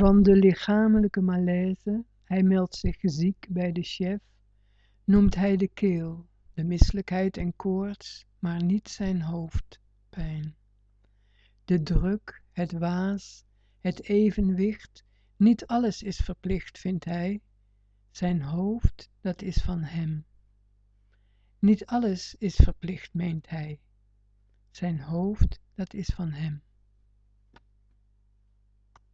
Van de lichamelijke malaise, hij meldt zich ziek bij de chef, noemt hij de keel, de misselijkheid en koorts, maar niet zijn hoofdpijn. De druk, het waas, het evenwicht, niet alles is verplicht, vindt hij. Zijn hoofd, dat is van hem. Niet alles is verplicht, meent hij. Zijn hoofd, dat is van hem.